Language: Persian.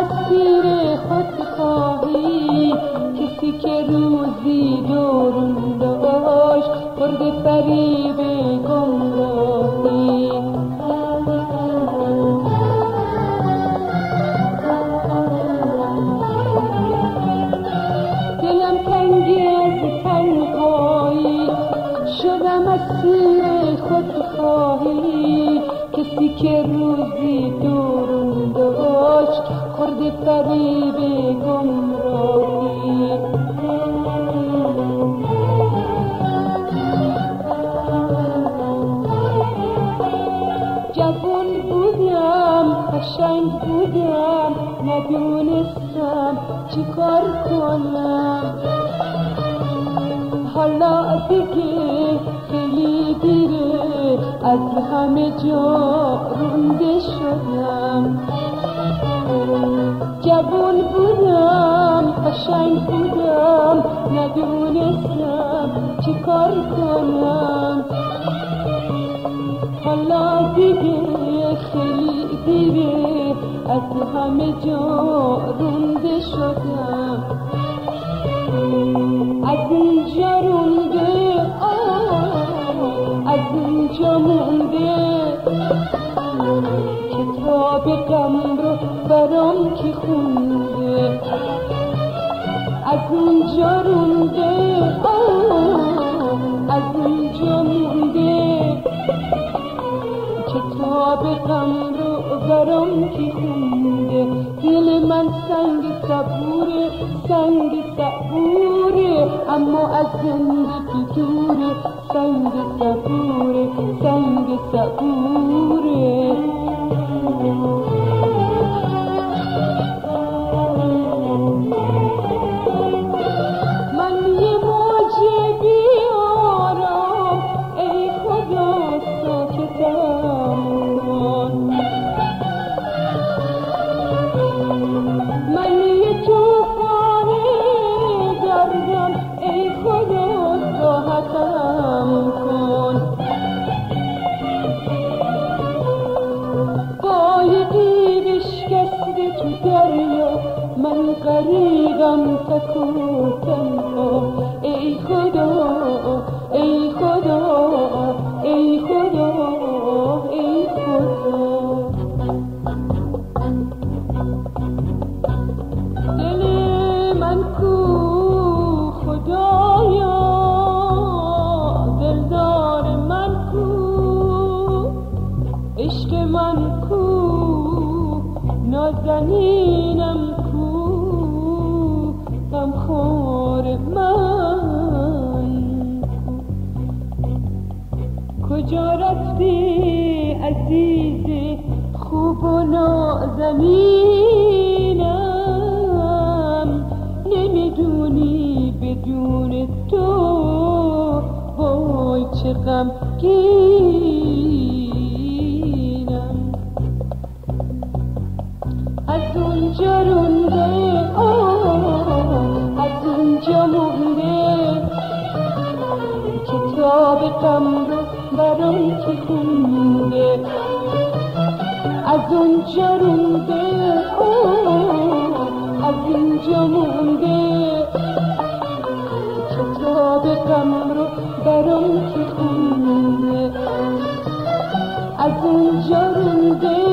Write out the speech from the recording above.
شدم اسیر خودخواهی کسی که روزی دورم داشت خورد فریب گمراهی. دلم تنگی از تنهایی شدم اسیر خودخواهی کسی که روزی داشت خورد فریب گمراهی. جوان بودم قشنگ بودم ندونستم چی کار کنم. حالا دیگه خیلی دیره از همه جا رونده شدم. قشنگ بودم ندونستم چی کار کنم. حالا دیگه خیلی دیره از همه جا رونده شدم. از اینجا رونده از اینجا مونده. کتاب غم رو برام کی خونده غم رو برام کی خونده دل من سنگ صبوره سنگ صبوره اما از زندگی دوره سنگ صبوره سنگ صبوره غریقم تک و تنها ای خدا ای خدا ای خدا ای خدا. دل من کو خدایا دلدار من کو عشق من کو نازنینم من. کجا رفتی عزیز خوب و نازنینم غم رو برام که خونده از اونجا رونده از اینجا مونده. کتاب غم رو برام که خونده از اونجا رونده